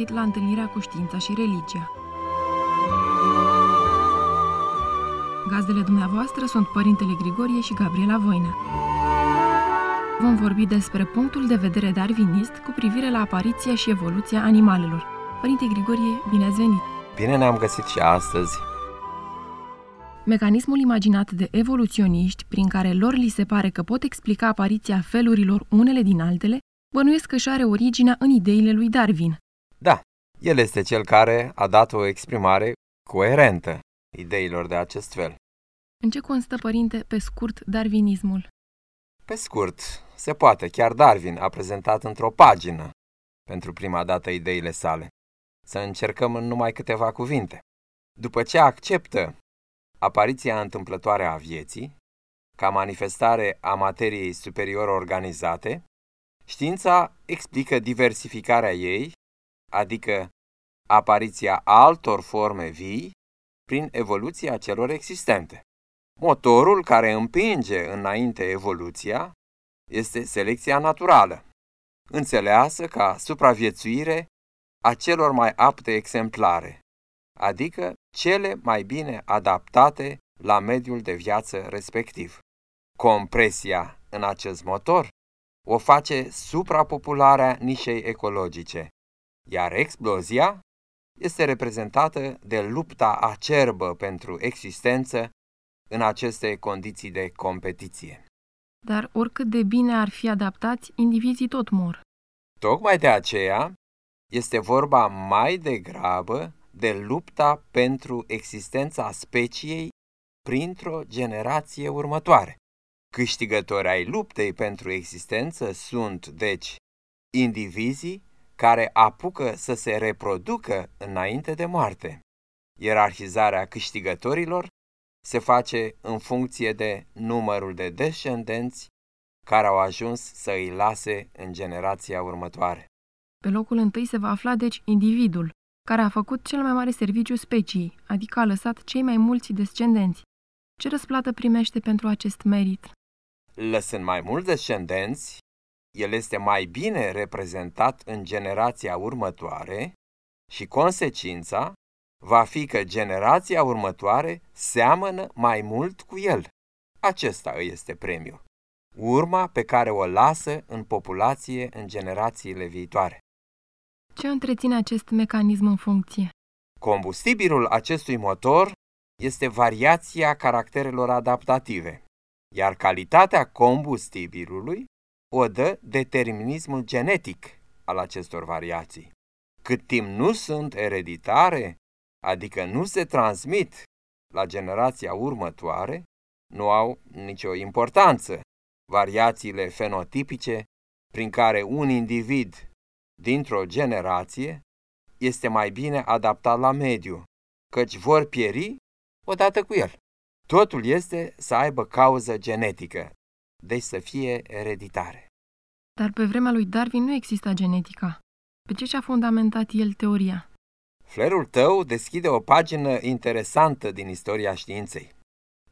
Bun găsit la întâlnirea cu știința și religia. Gazdele dumneavoastră sunt Părintele Grigorie și Gabriela Voina. Vom vorbi despre punctul de vedere darwinist cu privire la apariția și evoluția animalelor. Părinte Grigorie, bine ați venit! Bine ne-am găsit și astăzi. Mecanismul imaginat de evoluționiști, prin care lor li se pare că pot explica apariția felurilor unele din altele, bănuiesc că își are originea în ideile lui Darwin. Da, el este cel care a dat o exprimare coerentă ideilor de acest fel. În ce constă, părinte, pe scurt, darwinismul? Pe scurt, se poate, chiar Darwin a prezentat într-o pagină pentru prima dată ideile sale. Să încercăm în numai câteva cuvinte. După ce acceptă apariția întâmplătoare a vieții, ca manifestare a materiei superior organizate, știința explică diversificarea ei, adică apariția altor forme vii prin evoluția celor existente. Motorul care împinge înainte evoluția este selecția naturală, înțeleasă ca supraviețuire a celor mai apte exemplare, adică cele mai bine adaptate la mediul de viață respectiv. Compresia în acest motor o face suprapopularea nișei ecologice, iar explozia este reprezentată de lupta acerbă pentru existență în aceste condiții de competiție. Dar oricât de bine ar fi adaptați, indivizii tot mor. Tocmai de aceea este vorba mai degrabă de lupta pentru existența speciei printr-o generație următoare. Câștigători ai luptei pentru existență sunt, deci, indivizii care apucă să se reproducă înainte de moarte. Ierarhizarea câștigătorilor se face în funcție de numărul de descendenți care au ajuns să îi lase în generația următoare. Pe locul întâi se va afla, deci, individul, care a făcut cel mai mare serviciu speciei, adică a lăsat cei mai mulți descendenți. Ce răsplată primește pentru acest merit? Lăsând mai mulți descendenți, el este mai bine reprezentat în generația următoare și consecința va fi că generația următoare seamănă mai mult cu el. Acesta îi este premiul. Urma pe care o lasă în populație în generațiile viitoare. Ce întreține acest mecanism în funcție? Combustibilul acestui motor este variația caracterelor adaptative, iar calitatea combustibilului o dă determinismul genetic al acestor variații. Cât timp nu sunt ereditare, adică nu se transmit la generația următoare, nu au nicio importanță variațiile fenotipice prin care un individ dintr-o generație este mai bine adaptat la mediu, căci vor pieri odată cu el. Totul este să aibă cauză genetică, deci să fie ereditare. Dar pe vremea lui Darwin nu exista genetica. Pe ce și-a fundamentat el teoria? Flerul tău deschide o pagină interesantă din istoria științei.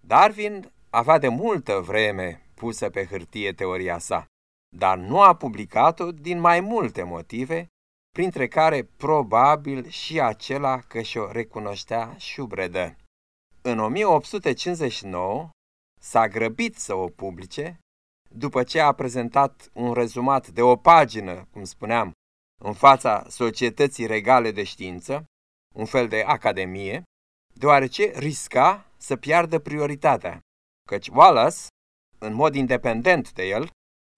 Darwin avea de multă vreme pusă pe hârtie teoria sa, dar nu a publicat-o din mai multe motive, printre care probabil și acela că și-o recunoștea șubredă. În 1859 s-a grăbit să o publice, după ce a prezentat un rezumat de o pagină, cum spuneam, în fața Societății Regale de Știință, un fel de academie, deoarece risca să piardă prioritatea, căci Wallace, în mod independent de el,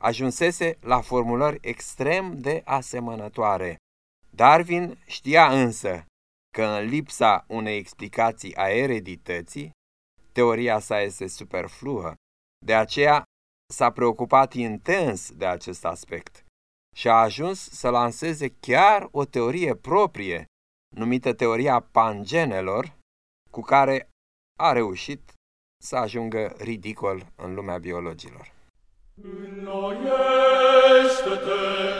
ajunsese la formulări extrem de asemănătoare. Darwin știa însă că în lipsa unei explicații a eredității, teoria sa este superfluă. De aceea s-a preocupat intens de acest aspect. și a ajuns să lanseze chiar o teorie proprie, numită teoria pangenelor, cu care a reușit să ajungă ridicol în lumea biologilor. Înnoiește-te, înnoiește-te,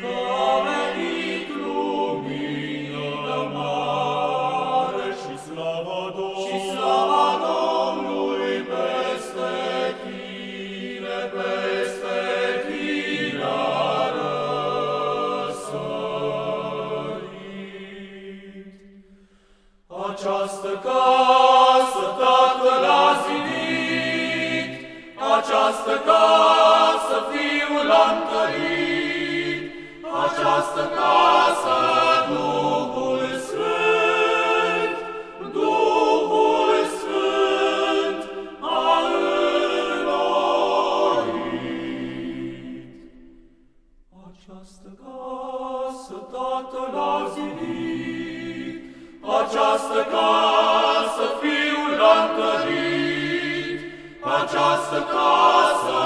această casă Fiul a întărit, această casă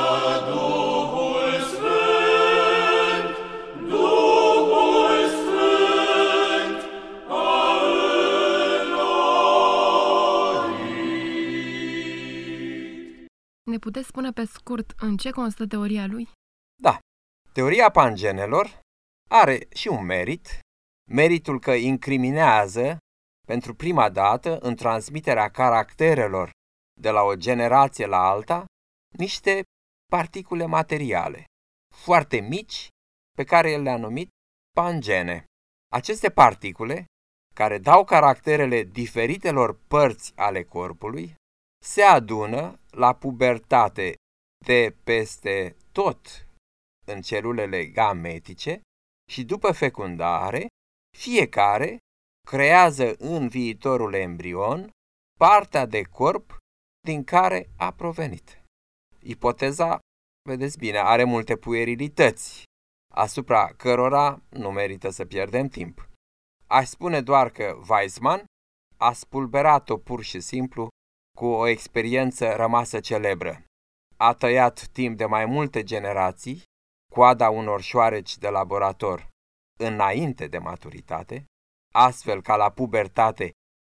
Duhul Sfânt, Duhul Sfânt a înnoit. Ne puteți spune pe scurt în ce constă teoria lui? Da, teoria pangenelor are și un merit, meritul că incriminează pentru prima dată în transmiterea caracterelor de la o generație la alta niște particule materiale, foarte mici, pe care el le-a numit pangene. Aceste particule, care dau caracterele diferitelor părți ale corpului, se adună la pubertate de peste tot în celulele gametice și după fecundare, fiecare creează în viitorul embrion partea de corp din care a provenit. Ipoteza, vedeți bine, are multe puerilități, asupra cărora nu merită să pierdem timp. Aș spune doar că Weizmann a spulberat-o pur și simplu cu o experiență rămasă celebră. A tăiat timp de mai multe generații coada unor șoareci de laborator înainte de maturitate, astfel ca la pubertate,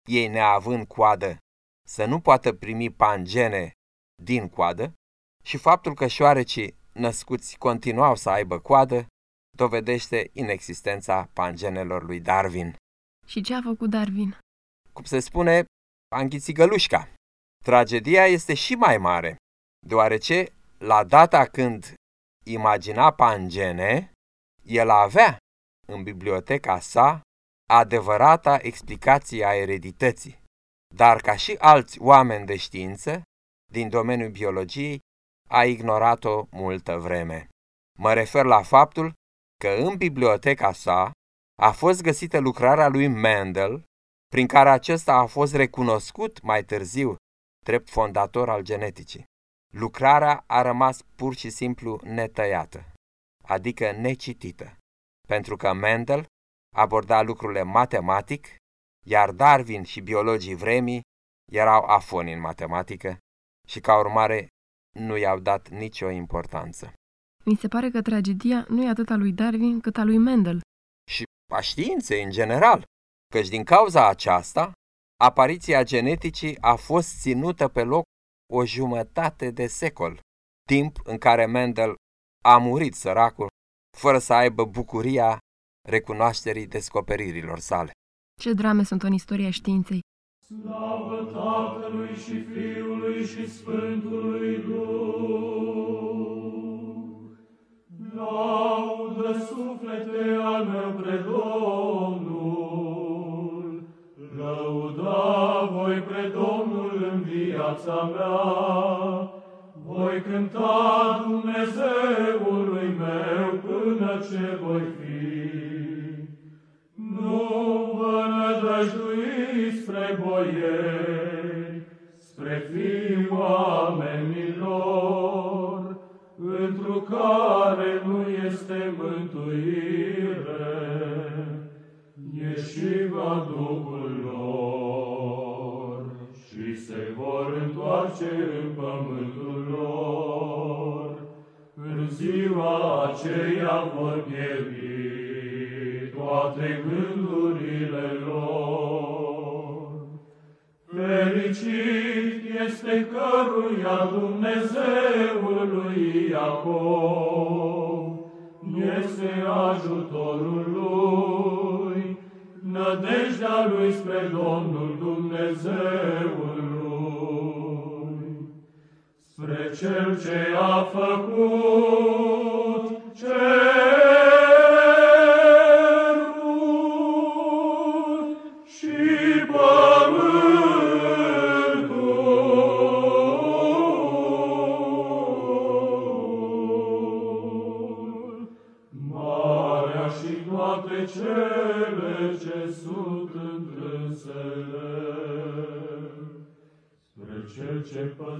ei neavând coadă, să nu poată primi pangene din coadă și faptul că șoarecii născuți continuau să aibă coadă dovedește inexistența pangenelor lui Darwin. Și ce a făcut Darwin? Cum se spune, a înghițit gălușca. Tragedia este și mai mare, deoarece la data când imagina pangene, el avea în biblioteca sa adevărata explicație a eredității, dar ca și alți oameni de știință din domeniul biologiei, a ignorat-o multă vreme. Mă refer la faptul că în biblioteca sa a fost găsită lucrarea lui Mendel, prin care acesta a fost recunoscut mai târziu drept fondator al geneticii. Lucrarea a rămas pur și simplu netăiată, adică necitită, pentru că Mendel aborda lucrurile matematic, iar Darwin și biologii vremii erau afoni în matematică și ca urmare nu i-au dat nicio importanță. Mi se pare că tragedia nu e atât a lui Darwin cât a lui Mendel. Și a științei în general, căci din cauza aceasta, apariția geneticii a fost ținută pe loc o jumătate de secol, timp în care Mendel a murit săracul, fără să aibă bucuria recunoașterii descoperirilor sale. Ce drame sunt în istoria științei. Slavă Tatălui și Fiului și Sfântului Duh! Laudă suflete al meu pre Domnul! Lăuda voi pre Domnul în viața mea! Voi cânta Dumnezeului meu până ce voi fi. Nu vă nădăjduiți spre boieri, spre fii oamenilor, întru care nu este mântuire, ieșiva Duhul lor și se vor întoarce în pământul lor. În ziua aceea vor pieri toate gândurile Fericit este căruia Dumnezeului Iacov, este ajutorul lui, nădejdea lui spre Domnul Dumnezeul lui, spre Cel ce a făcut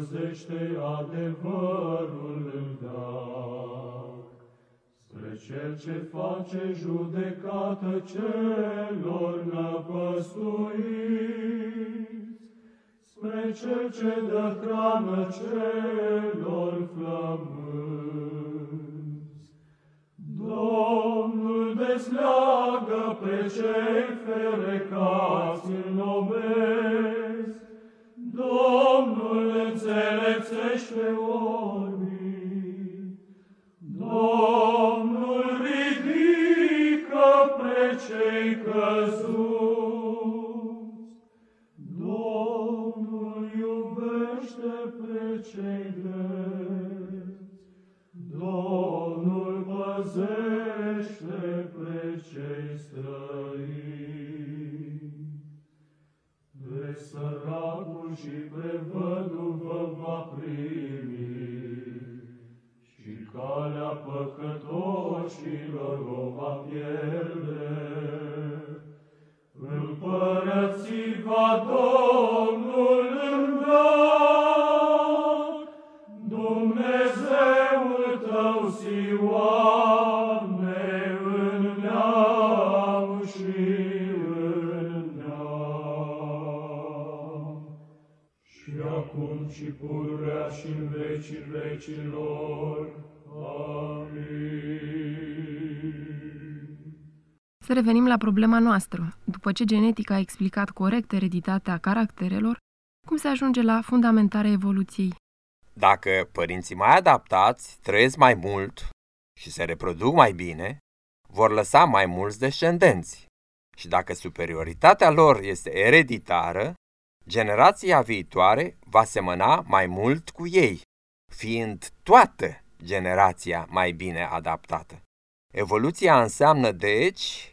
păzește adevărul în veac, spre Cel ce face judecată celor năpăstuiți, spre Cel ce dă hrană celor flămânzi. Domnul desleagă pe cei ferecați înnovesc, Domnul înțelepțește orbii, Domnul ridică pe cei căzuți, Domnul iubește pe cei săracul și pe văduvă va primi, și calea păcătoșilor o va pierde. Împărății va vecilor. Amin. Să revenim la problema noastră. După ce genetica a explicat corect ereditatea caracterelor, cum se ajunge la fundamentarea evoluției? Dacă părinții mai adaptați trăiesc mai mult și se reproduc mai bine, vor lăsa mai mulți descendenți. Și dacă superioritatea lor este ereditară, generația viitoare va semăna mai mult cu ei, fiind toată generația mai bine adaptată. Evoluția înseamnă, deci,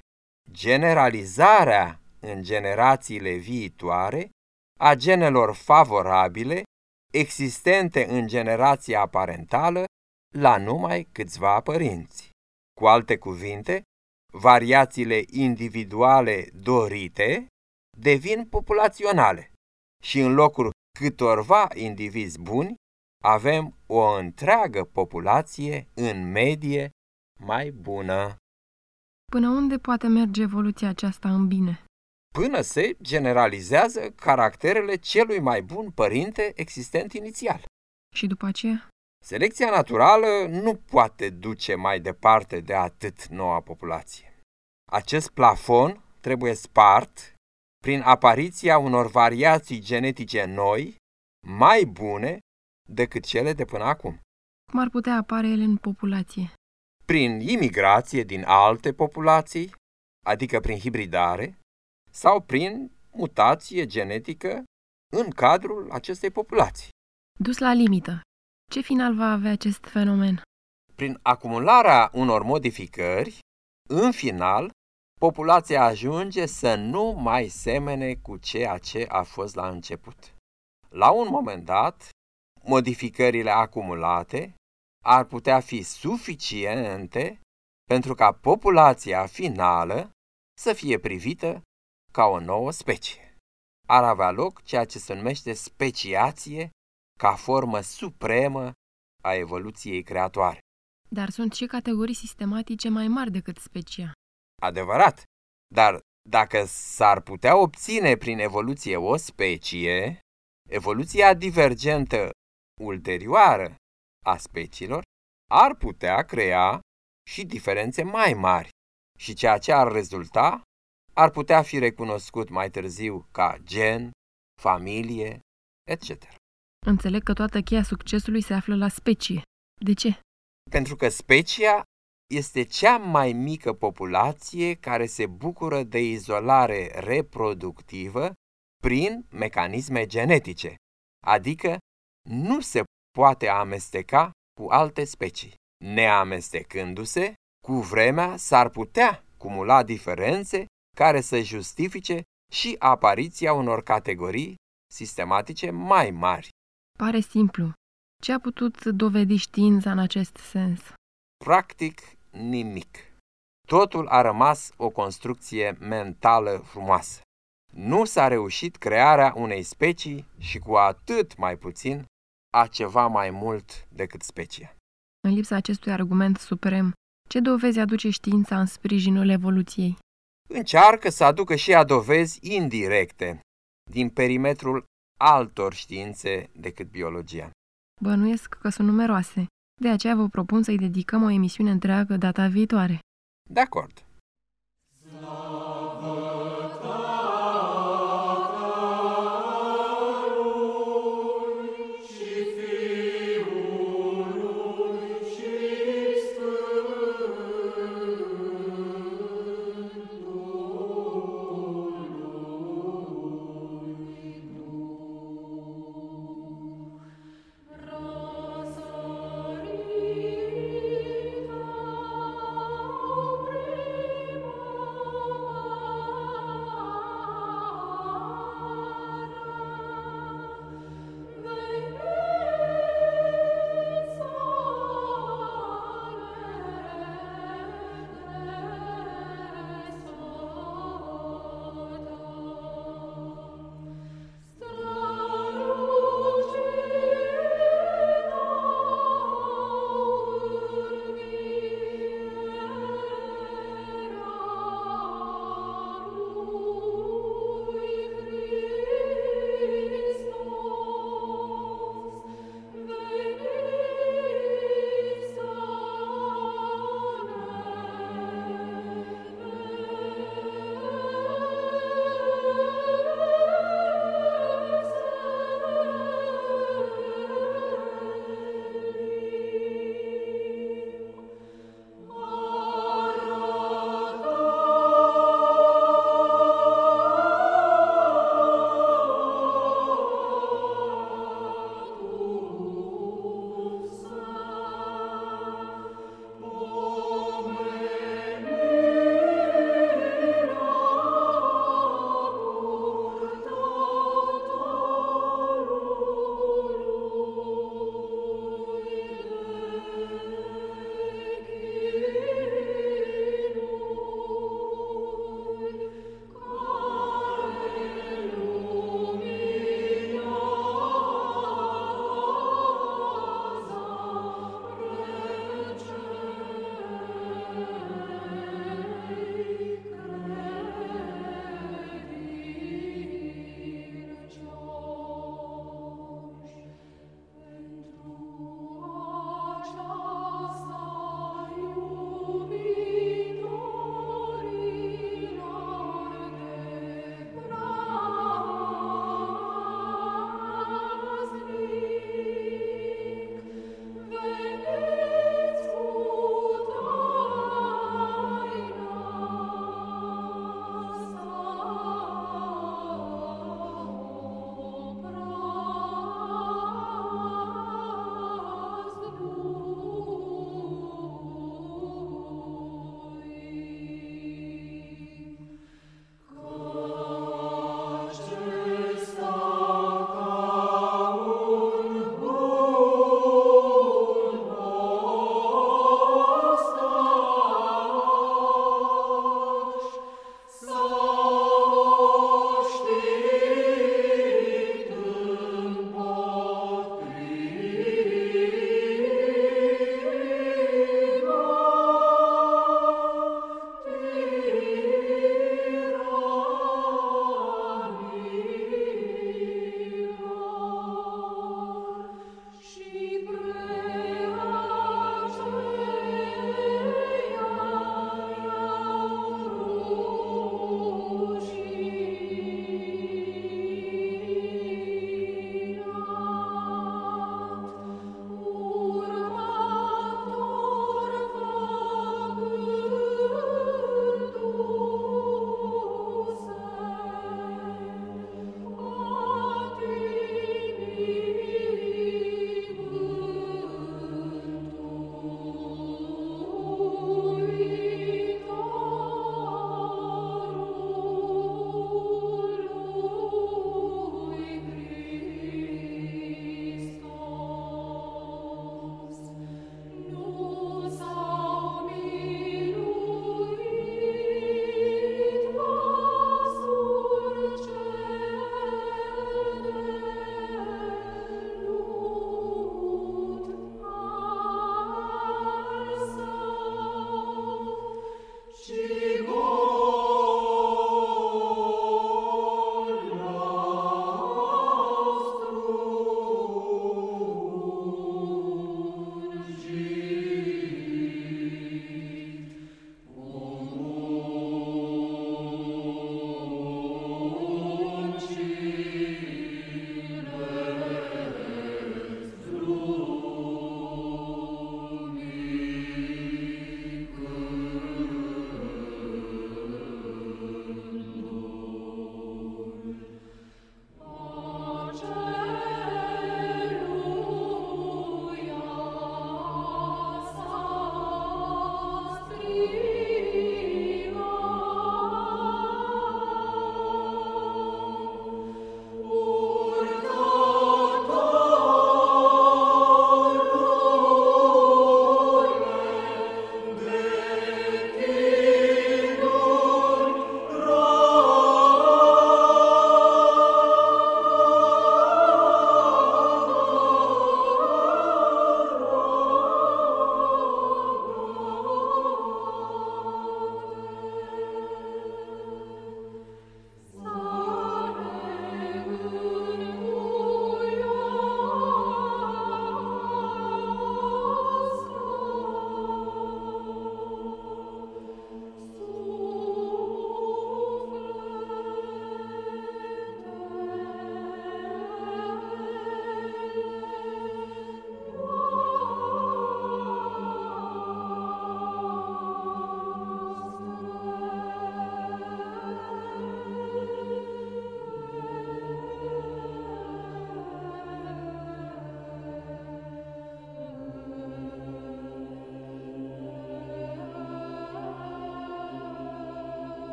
generalizarea în generațiile viitoare a genelor favorabile existente în generația parentală la numai câțiva părinți. Cu alte cuvinte, variațiile individuale dorite devin populaționale și în locul câtorva indivizi buni avem o întreagă populație în medie mai bună. Până unde poate merge evoluția aceasta în bine? până se generalizează caracterele celui mai bun părinte existent inițial. Și după aceea? Selecția naturală nu poate duce mai departe de atât noua populație. Acest plafon trebuie spart prin apariția unor variații genetice noi, mai bune decât cele de până acum. Cum ar putea apare ele în populație? Prin imigrație din alte populații, adică prin hibridare, sau prin mutație genetică în cadrul acestei populații. Dus la limită. Ce final va avea acest fenomen? Prin acumularea unor modificări, în final, populația ajunge să nu mai semene cu ceea ce a fost la început. La un moment dat, modificările acumulate ar putea fi suficiente pentru ca populația finală să fie privită ca o nouă specie. Ar avea loc ceea ce se numește speciație ca formă supremă a evoluției creatoare. Dar sunt și categorii sistematice mai mari decât specia. Adevărat, dar dacă s-ar putea obține prin evoluție o specie, evoluția divergentă ulterioară a speciilor ar putea crea și diferențe mai mari și ceea ce ar rezulta ar putea fi recunoscut mai târziu ca gen, familie, etc. Înțeleg că toată cheia succesului se află la specie. De ce? Pentru că specia este cea mai mică populație care se bucură de izolare reproductivă prin mecanisme genetice, adică nu se poate amesteca cu alte specii. Neamestecându-se, cu vremea s-ar putea cumula diferențe care să justifice și apariția unor categorii sistematice mai mari. Pare simplu. Ce a putut dovedi știința în acest sens? Practic nimic. Totul a rămas o construcție mentală frumoasă. Nu s-a reușit crearea unei specii și cu atât mai puțin a ceva mai mult decât specie. În lipsa acestui argument suprem, ce dovezi aduce știința în sprijinul evoluției? Încearcă să aducă și a dovezi indirecte din perimetrul altor științe decât biologia. Bănuiesc că sunt numeroase. De aceea vă propun să-i dedicăm o emisiune întreagă data viitoare. De acord.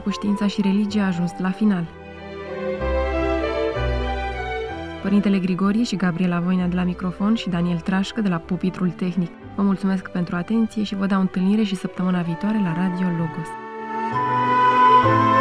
Răzbunarea cu știința și religia a ajuns la final. Părintele Grigorie și Gabriela Voinea de la microfon și Daniel Trașcă de la Pupitrul Tehnic. Vă mulțumesc pentru atenție și vă dau întâlnire și săptămâna viitoare la Radio Logos. thank you